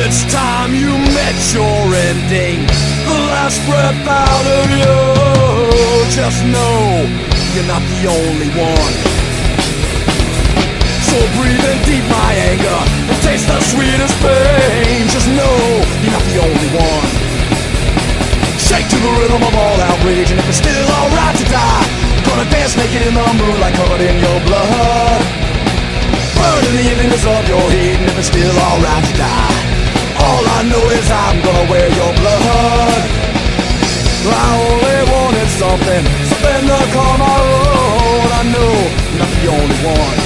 It's time you met your ending. The last breath out of you. Just know you're not the only one. So breathe in deep my anger and taste the sweetest pain. Just know you're not the only one. Shake to the rhythm of all outrage, and if it's still alright to die, gonna dance naked in the moonlight covered in your blood. Burn in the emptiness of your heat, and if it's still alright to die, all I know is I'm gonna wear your blood. I only wanted something, something to call my own. I know not the only one.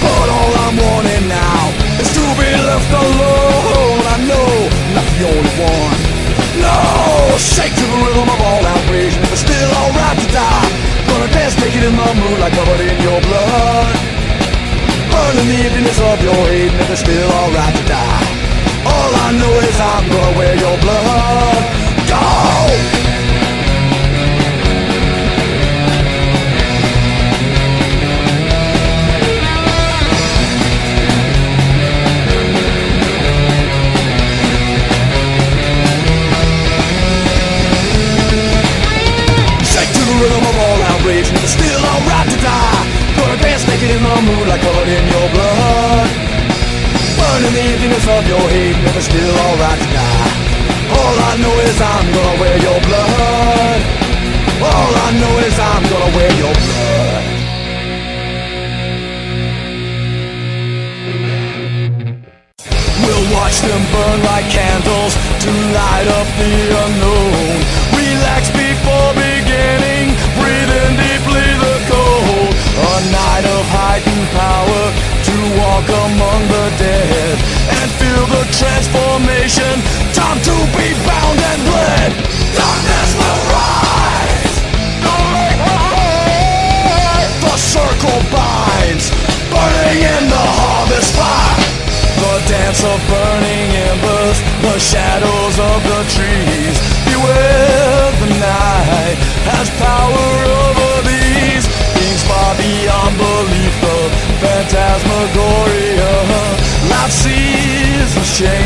But all I'm wanting now is to be left alone. I know not the only one. No, shake to the rhythm of all outrage, and if it's still alright to die, gonna dance naked in the moonlight covered in your blood. Burn in the emptiness of your hate, and it's still alright to die, all I know is I'm gonna wear your blood. Go! Shake to the rhythm of all outrage, and it's still alright to die, the moonlight covered in your blood. Burn in the emptiness of your hate, it's still alright to die, all I know is I'm gonna wear your blood. All I know is I'm gonna wear your blood. Transformation. Time to be bound and bled. Darkness will rise. The circle binds, burning in the harvest fire. The dance of burning embers, the shadows of the trees. Beware the night has power over these things far beyond belief. The phantasmagoria, life change. The of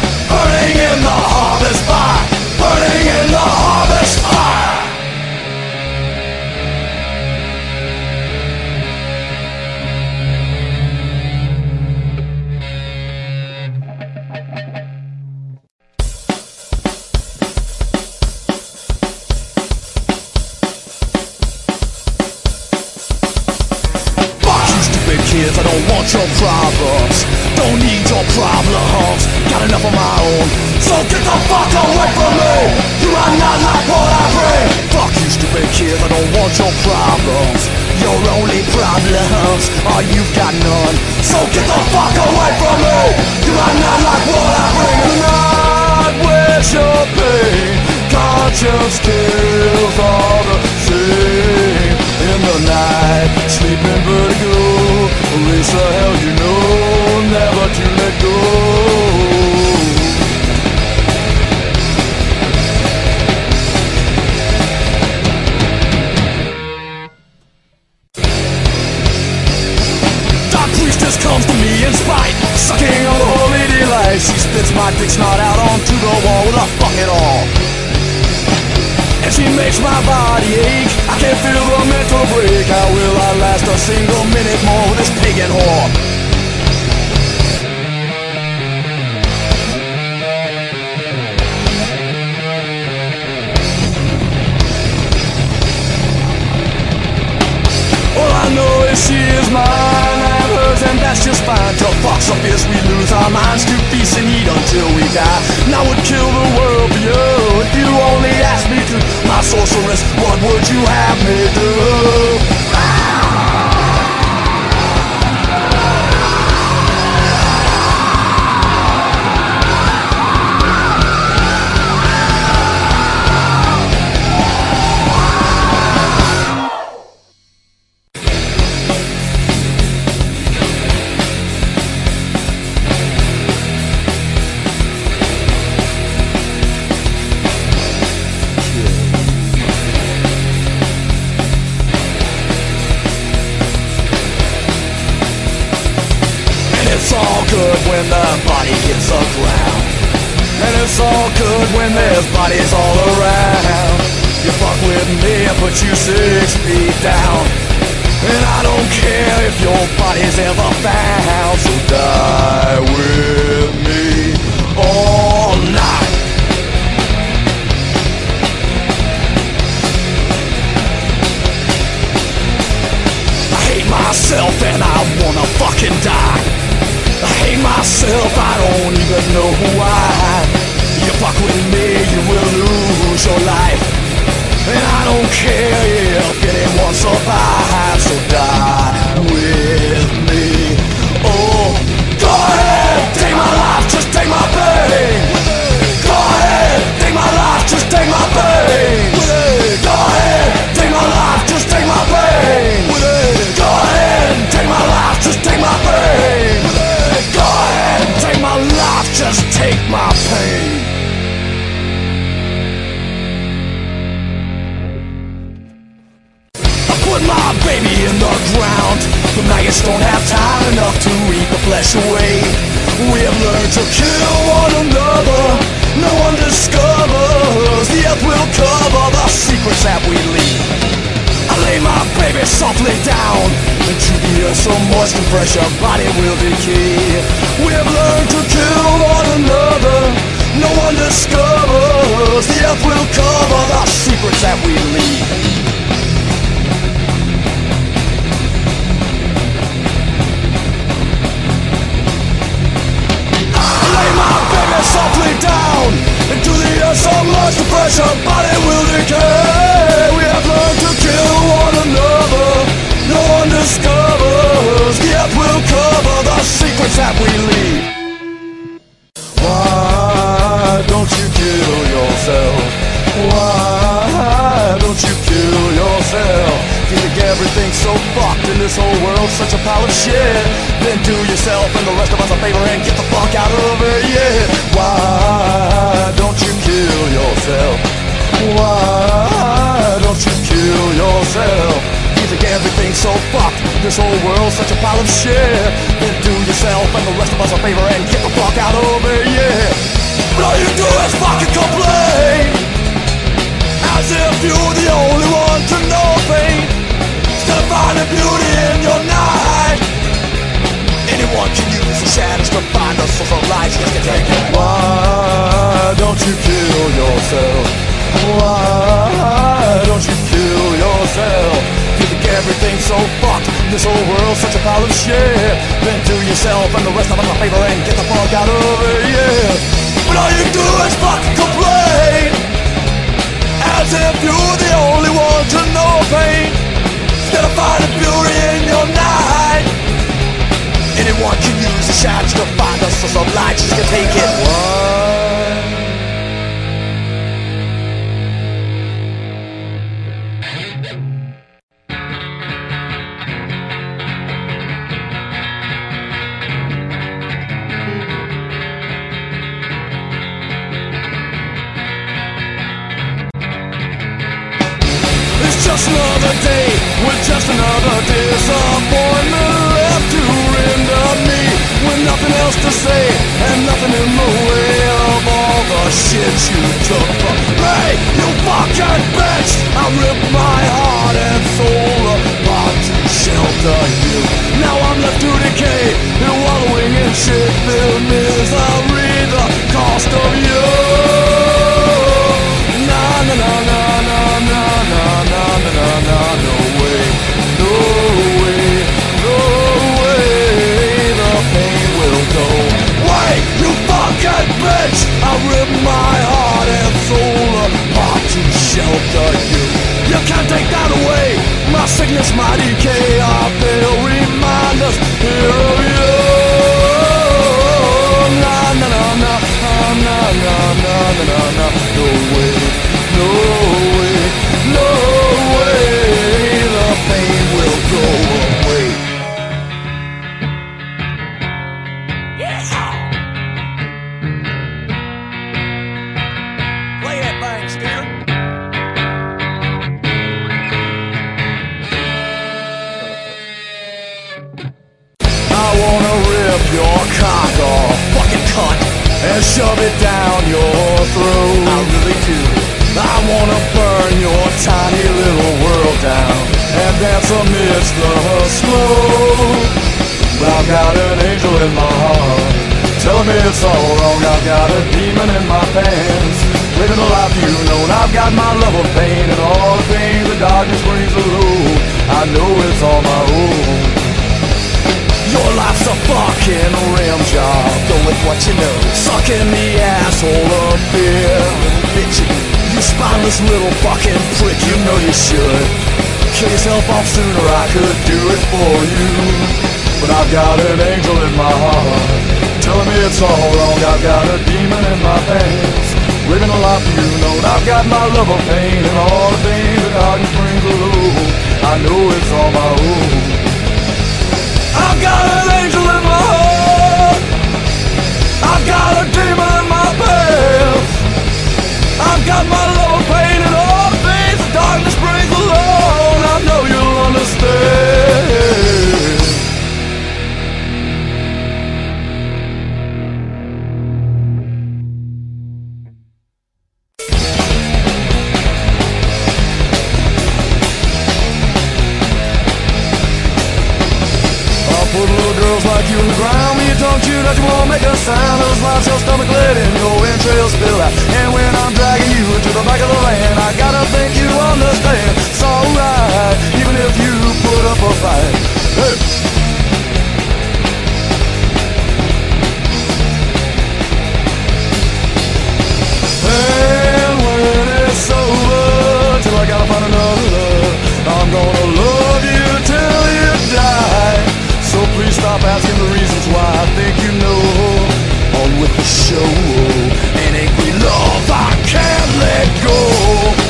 problems. Don't need your problems. Got enough of my own. So get the fuck away from me. You are not like what I bring. Fuck you stupid kids, I don't want your problems. Your only problems are you've got none. So get the fuck away from me. You are not like what I bring. Do not wish your pain. Conscience kills all the same The night, sleeping vertigo Race the hell you know Never to let go. Dark priestess comes to me in spite Sucking on the holy delight She spits my dick snot out onto the wall With a fuck it all. And she makes my body ache. I can't feel single minute more With this pagan whore. All I know is she is mine I'm hers and that's just fine. Till fucks up is we lose our minds To feast and eat until we die. And I would kill the world for you If you only asked me to. My sorceress, what would you have me do? When there's bodies all around. You fuck with me, I put you six feet down. And I don't care if your body's ever found. So die with me all night. I hate myself and I wanna fucking die. I hate myself, that we leave. I lay my baby softly down into the earth so and fresh your body will decay. We have learned to kill one another. No one discovers the earth will cover the secrets that we leave. The so much pressure body will decay. We have learned to kill one another. No one discovers. Earth will cover the secrets that we leave. Why don't you kill yourself? Why kill yourself. You so fucked in this whole world? Such a pile of shit. Then do yourself and the rest of us a favor and get the fuck out of here. Why don't you kill yourself? Why don't you kill yourself? You think everything's so fucked this whole world's such a pile of shit. Then do yourself and the rest of us a favor and get the fuck out of here. But all you do is fucking complain. As if you're the only one to Still finding beauty in your night. Anyone can use the shadows to find us So some lights just can take it. Why don't you kill yourself? Why don't you kill yourself? You think everything's so fucked? This whole world's such a pile of shit. Then do yourself and the rest of them a favor And get the fuck out of here, to shelter you. You can't take that away. My sickness, my decay, I feel reminders here shove it down your throat. I really do. I wanna burn your tiny little world down and dance amidst the smoke. But I've got an angel in my heart, telling me it's all wrong. I've got a demon in my pants, living the life you know. And I've got my love of pain and all the things the darkness brings alone. I know it's all my own. Your life's a fucking rim job. Go with what you know. Sucking the asshole of fear. Bitch, You spineless little fucking prick, you know you should. Kill yourself off sooner, I could do it for you. But I've got an angel in my heart, telling me it's all wrong. I've got a demon in my pants, living a life you know. I've got my love of pain and all the things that darkness brings alone. I know it's all my own. I've got an got my love the things the darkness brings alone. I know you'll understand. I'll put girls like you in the ground When you don't chew that you won't make a sound? Those lines your stomach lit and your entrails spill out And when I'm dragging you into the back of the van I gotta think you understand. It's alright, even if you put up a fight. Hey. And when it's over Till I gotta find another love I'm gonna love you till you die So please stop asking the reasons why I think you know. On with the show. An angry love I can't let go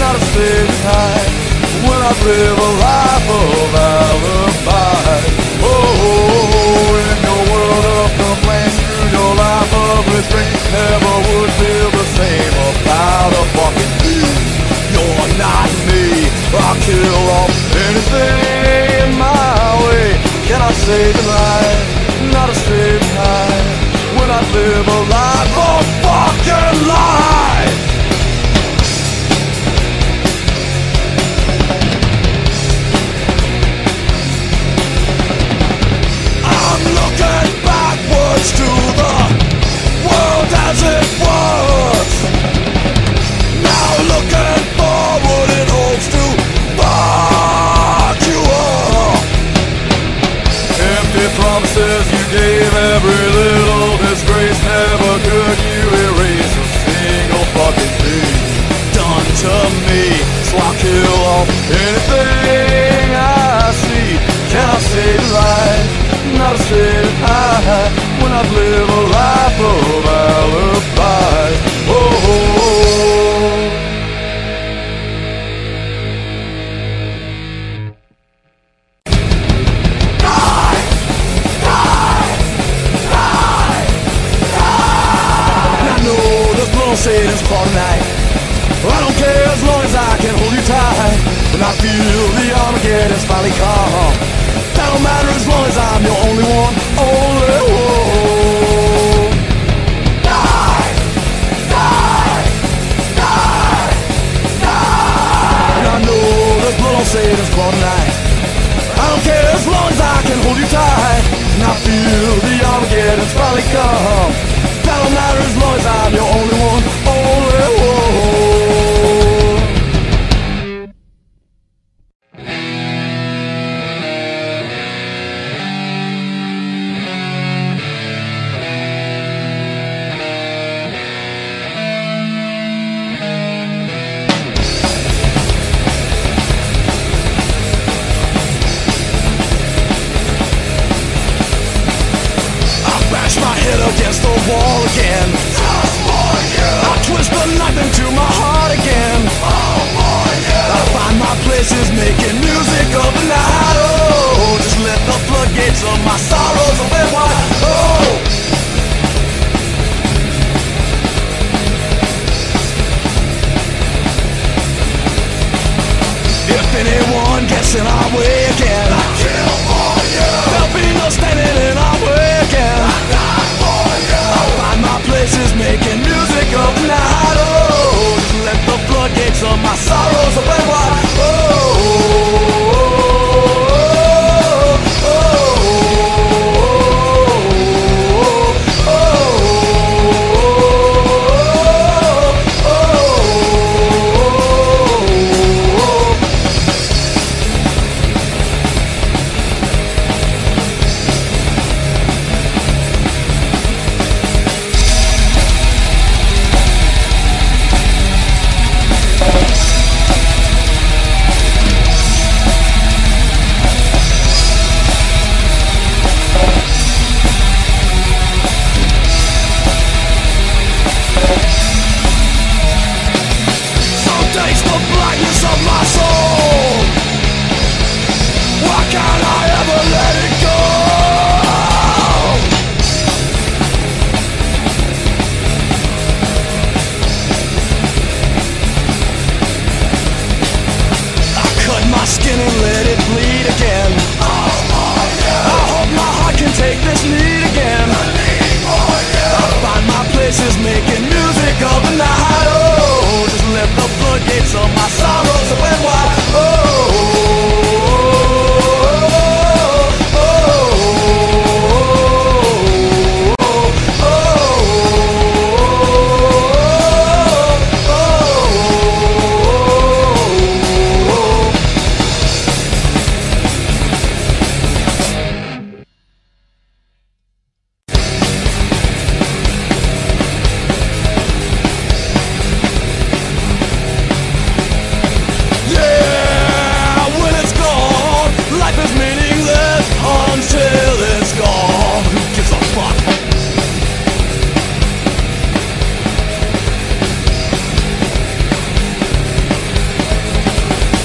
Not a saving time. When I live a life of alibi. Oh, oh, oh, in your world of complaints, through your life of restraint, never would feel the same about a fucking dude. You're not me. I'll kill off anything in my way. Can I save your life? Not a straight time. When I live a life of fucking life. Promises you gave every little disgrace. Never could you erase a single fucking thing done to me. So I'll kill off anything I see. Can I save life? Not a high I live a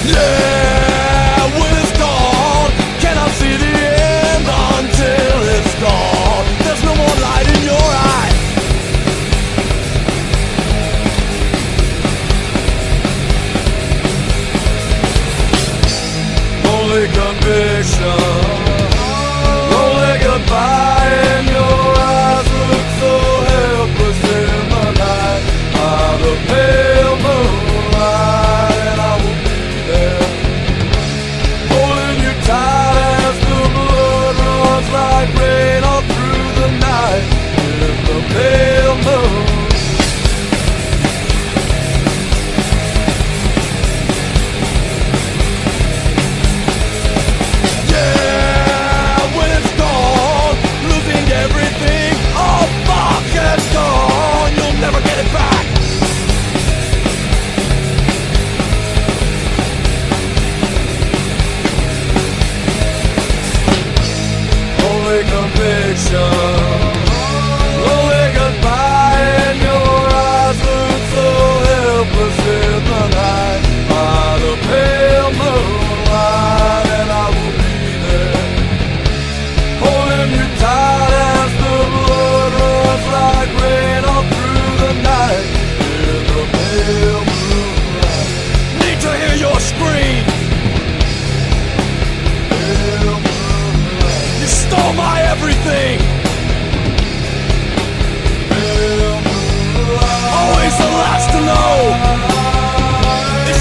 Yeah,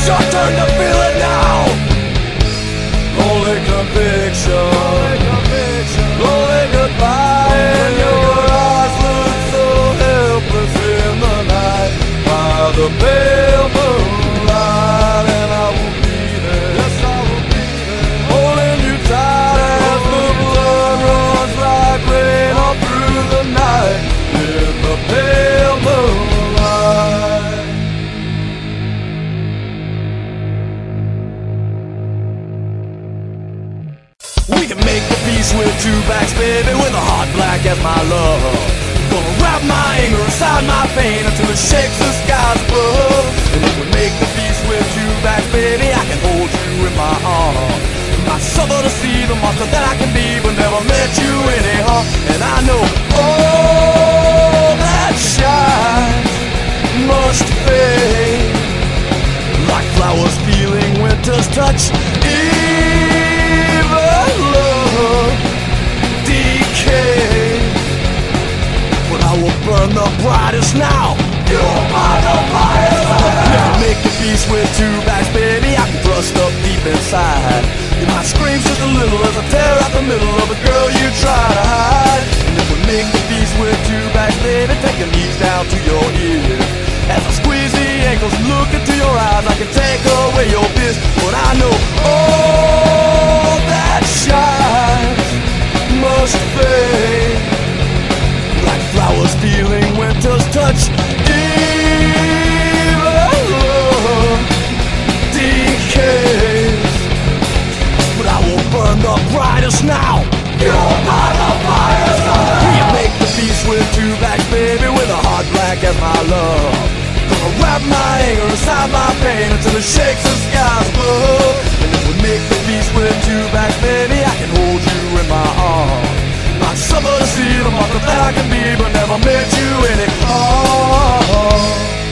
your turn to feel it now. Only conviction. my love. Gonna wrap my anger inside my pain Until it shakes the skies above. And I would make the peace with you back, baby I can hold you in my arms My suffer to see the monster that I can be But never met you anyhow. And I know all that shines must fade. Like flowers feeling winter's touch the now. You are the fire. Never make a peace with two backs, baby. I can thrust up deep inside. You might scream just a little as I tear out the middle of a girl you try to hide. And if we make the peace with two backs, baby, take them each down to your ears. As I squeeze the ankles, look into your eyes, I can take away your fears. But I know all that shines anger inside my pain until it shakes the skies blue. And if we make the peace with two backs, baby, I can hold you in my arms. Like summer to see the mother that I can be, but never met you in it. Oh.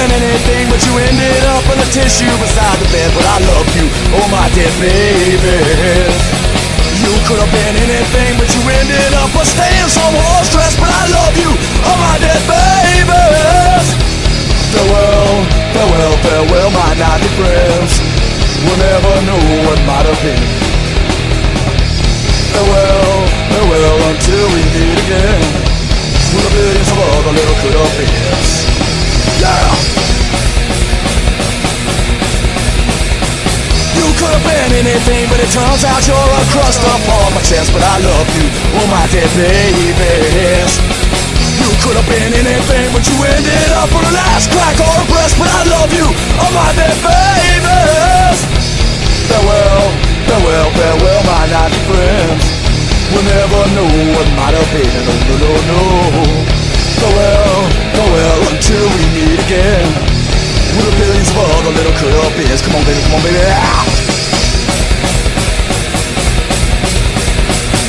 Been anything, but you ended up in a tissue beside the bed. But I love you, oh my dear baby. You could have been anything, but you ended up a staying somewhere stressed. But I love you, oh my dear babies. Farewell, farewell, farewell, my naughty friends. We'll never know what might have been. Farewell, farewell, until we meet again. With the billions of other little could have beens. Yeah! You could have been anything, but it turns out you're a crust upon my chest. But I love you, oh my dear babies. You could have been anything, but you ended up on a last crack or a breast. But I love you, oh my dear babies. Farewell, farewell, farewell, my naughty friends. We'll never know what might have been. No, no, no, no. Other little beers. Come on, baby, come on, baby.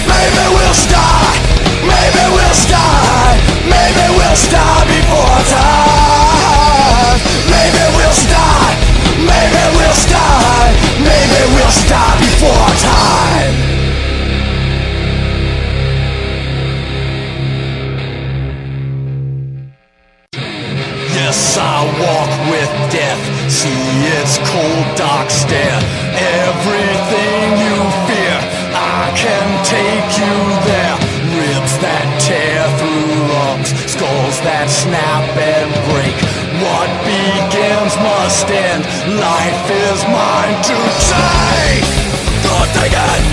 Maybe we'll start, maybe we'll start, maybe we'll start before time. Maybe we'll start, maybe we'll start, maybe we'll start before our time. Skulls that snap and break. What begins must end. Life is mine to take. Don't take it.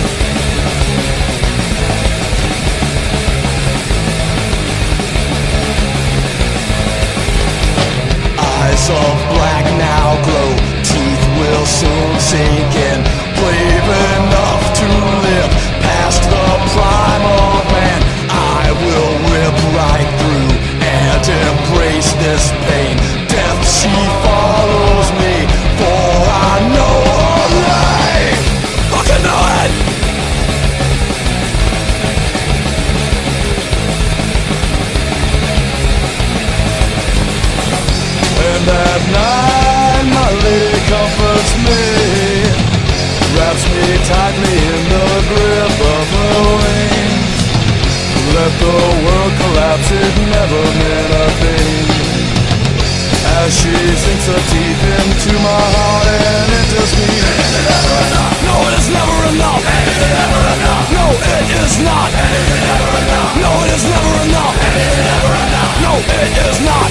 Eyes of black now glow, teeth will soon sink in. Brave enough to live past the prime of man. I will rip right through and embrace this pain. Death, she follows me, for I know her life. Fucking know it! And at night She sinks her teeth into my heart and it just Is it ever enough? No, it is never enough Is it ever enough? No, it is not Is it ever? No, it is never enough Is it ever enough? No, it is not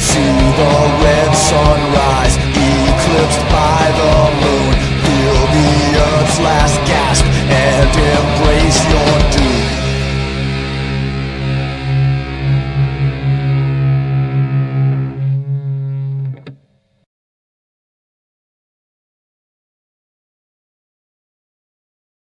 See the red sunrise eclipsed by the moon Feel the earth's last gasp and embrace